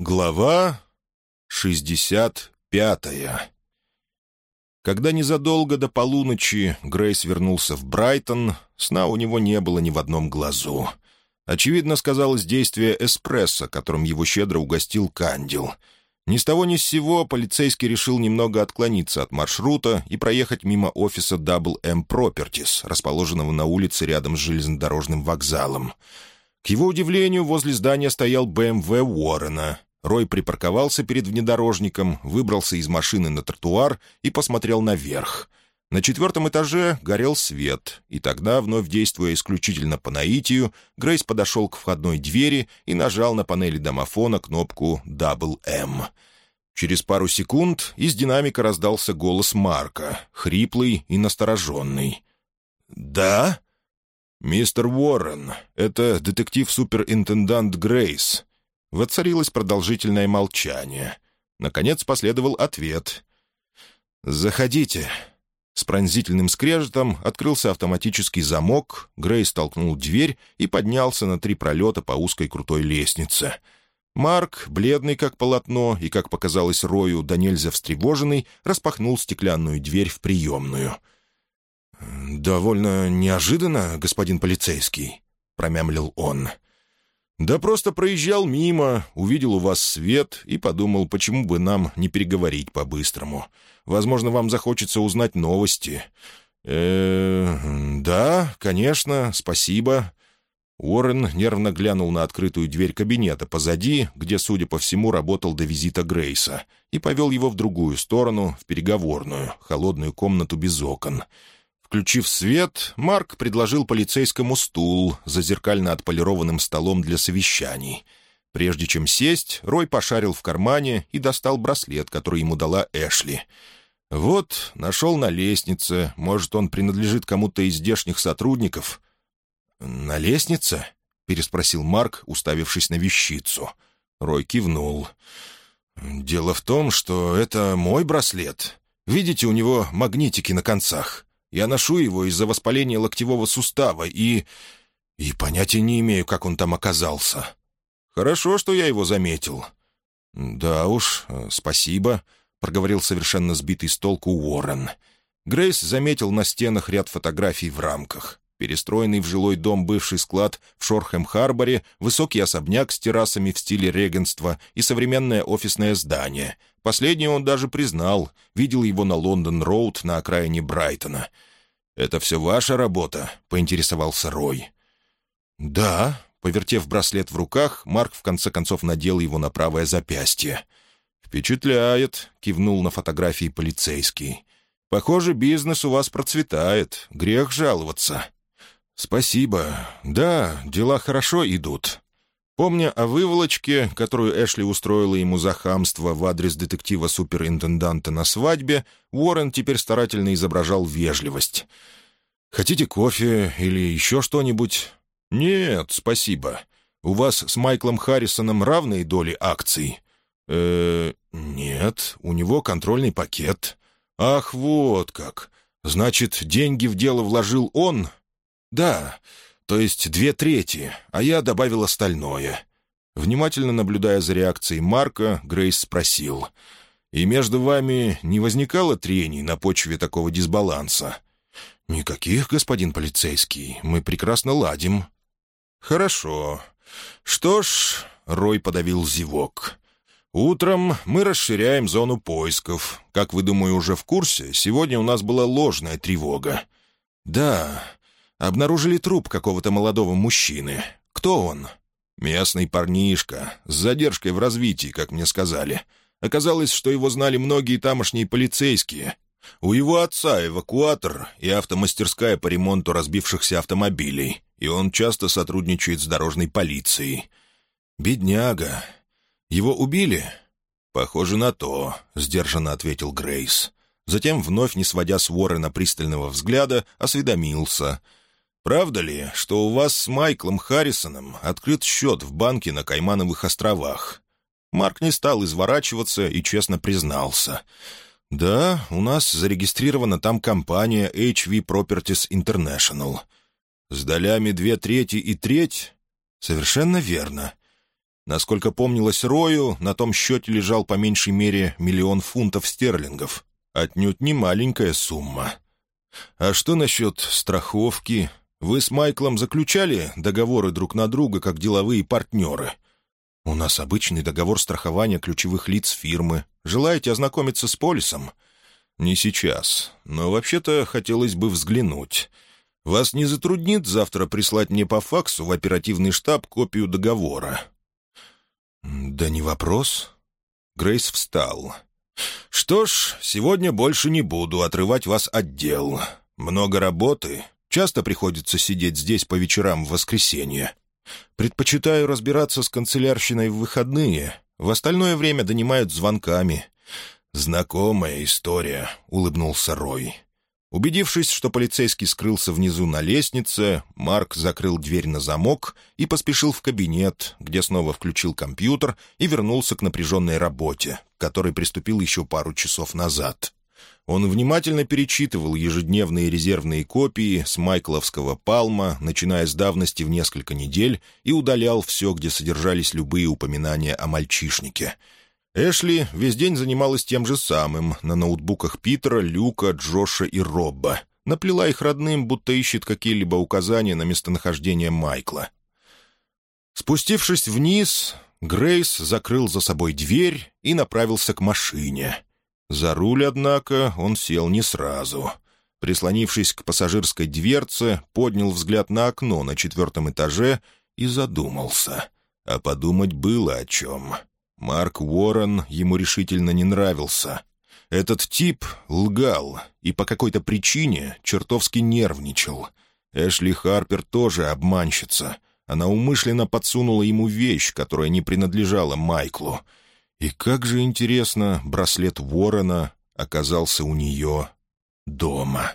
Глава 65 Когда незадолго до полуночи Грейс вернулся в Брайтон, сна у него не было ни в одном глазу. Очевидно, сказалось действие эспрессо, которым его щедро угостил Кандил. Ни с того ни с сего полицейский решил немного отклониться от маршрута и проехать мимо офиса Double M Properties, расположенного на улице рядом с железнодорожным вокзалом. К его удивлению, возле здания стоял BMW Уоррена. Рой припарковался перед внедорожником, выбрался из машины на тротуар и посмотрел наверх. На четвертом этаже горел свет, и тогда, вновь действуя исключительно по наитию, Грейс подошел к входной двери и нажал на панели домофона кнопку «Double M». Через пару секунд из динамика раздался голос Марка, хриплый и настороженный. «Да?» «Мистер Уоррен, это детектив-суперинтендант Грейс». Воцарилось продолжительное молчание. Наконец последовал ответ. «Заходите». С пронзительным скрежетом открылся автоматический замок, Грейс толкнул дверь и поднялся на три пролета по узкой крутой лестнице. Марк, бледный как полотно и, как показалось Рою, да нельзя встревоженный, распахнул стеклянную дверь в приемную — «Довольно неожиданно, господин полицейский», — промямлил он. «Да просто проезжал мимо, увидел у вас свет и подумал, почему бы нам не переговорить по-быстрому. Возможно, вам захочется узнать новости». «Э, да, конечно, спасибо». Уоррен нервно глянул на открытую дверь кабинета позади, где, судя по всему, работал до визита Грейса, и повел его в другую сторону, в переговорную, холодную комнату без окон — Включив свет, Марк предложил полицейскому стул за зеркально отполированным столом для совещаний. Прежде чем сесть, Рой пошарил в кармане и достал браслет, который ему дала Эшли. «Вот, нашел на лестнице. Может, он принадлежит кому-то из здешних сотрудников?» «На лестнице?» — переспросил Марк, уставившись на вещицу. Рой кивнул. «Дело в том, что это мой браслет. Видите, у него магнитики на концах. Я ношу его из-за воспаления локтевого сустава и... и понятия не имею, как он там оказался. Хорошо, что я его заметил». «Да уж, э, спасибо», — проговорил совершенно сбитый с толку Уоррен. Грейс заметил на стенах ряд фотографий в рамках. Перестроенный в жилой дом бывший склад в Шорхэм-Харборе, высокий особняк с террасами в стиле регенства и современное офисное здание, Последнее он даже признал, видел его на Лондон-Роуд на окраине Брайтона. «Это все ваша работа?» — поинтересовался Рой. «Да», — повертев браслет в руках, Марк в конце концов надел его на правое запястье. «Впечатляет», — кивнул на фотографии полицейский. «Похоже, бизнес у вас процветает. Грех жаловаться». «Спасибо. Да, дела хорошо идут. Помня о выволочке, которую Эшли устроила ему за хамство в адрес детектива-суперинтенданта на свадьбе, Уоррен теперь старательно изображал вежливость. «Хотите кофе или еще что-нибудь?» «Нет, спасибо. У вас с Майклом Харрисоном равные доли акций?» «Э, нет, у него контрольный пакет». «Ах, вот как! Значит, деньги в дело вложил он?» «Да, то есть две трети, а я добавил остальное». Внимательно наблюдая за реакцией Марка, Грейс спросил. «И между вами не возникало трений на почве такого дисбаланса?» «Никаких, господин полицейский. Мы прекрасно ладим». «Хорошо. Что ж...» — Рой подавил зевок. «Утром мы расширяем зону поисков. Как вы, думаю, уже в курсе, сегодня у нас была ложная тревога». «Да, Обнаружили труп какого-то молодого мужчины. Кто он? Местный парнишка, с задержкой в развитии, как мне сказали. Оказалось, что его знали многие тамошние полицейские. У его отца эвакуатор и автомастерская по ремонту разбившихся автомобилей, и он часто сотрудничает с дорожной полицией. «Бедняга. Его убили?» «Похоже на то», — сдержанно ответил Грейс. Затем, вновь не сводя с Уоррена пристального взгляда, осведомился — Правда ли, что у вас с Майклом Харрисоном открыт счет в банке на Каймановых островах?» Марк не стал изворачиваться и честно признался. «Да, у нас зарегистрирована там компания HV Properties International. С долями две трети и треть?» «Совершенно верно. Насколько помнилось Рою, на том счете лежал по меньшей мере миллион фунтов стерлингов. Отнюдь не маленькая сумма. А что насчет страховки? Вы с Майклом заключали договоры друг на друга, как деловые партнеры? У нас обычный договор страхования ключевых лиц фирмы. Желаете ознакомиться с полисом? Не сейчас, но вообще-то хотелось бы взглянуть. Вас не затруднит завтра прислать мне по факсу в оперативный штаб копию договора?» «Да не вопрос». Грейс встал. «Что ж, сегодня больше не буду отрывать вас от дел. Много работы. Часто приходится сидеть здесь по вечерам в воскресенье. Предпочитаю разбираться с канцелярщиной в выходные. В остальное время донимают звонками». «Знакомая история», — улыбнулся Рой. Убедившись, что полицейский скрылся внизу на лестнице, Марк закрыл дверь на замок и поспешил в кабинет, где снова включил компьютер и вернулся к напряженной работе, к которой приступил еще пару часов назад. Он внимательно перечитывал ежедневные резервные копии с майкловского «Палма», начиная с давности в несколько недель, и удалял все, где содержались любые упоминания о мальчишнике — Эшли весь день занималась тем же самым на ноутбуках Питера, Люка, Джоша и Робба. Наплела их родным, будто ищет какие-либо указания на местонахождение Майкла. Спустившись вниз, Грейс закрыл за собой дверь и направился к машине. За руль, однако, он сел не сразу. Прислонившись к пассажирской дверце, поднял взгляд на окно на четвертом этаже и задумался. А подумать было о чем. Марк Уоррен ему решительно не нравился. Этот тип лгал и по какой-то причине чертовски нервничал. Эшли Харпер тоже обманщица. Она умышленно подсунула ему вещь, которая не принадлежала Майклу. И как же интересно, браслет Уоррена оказался у нее дома.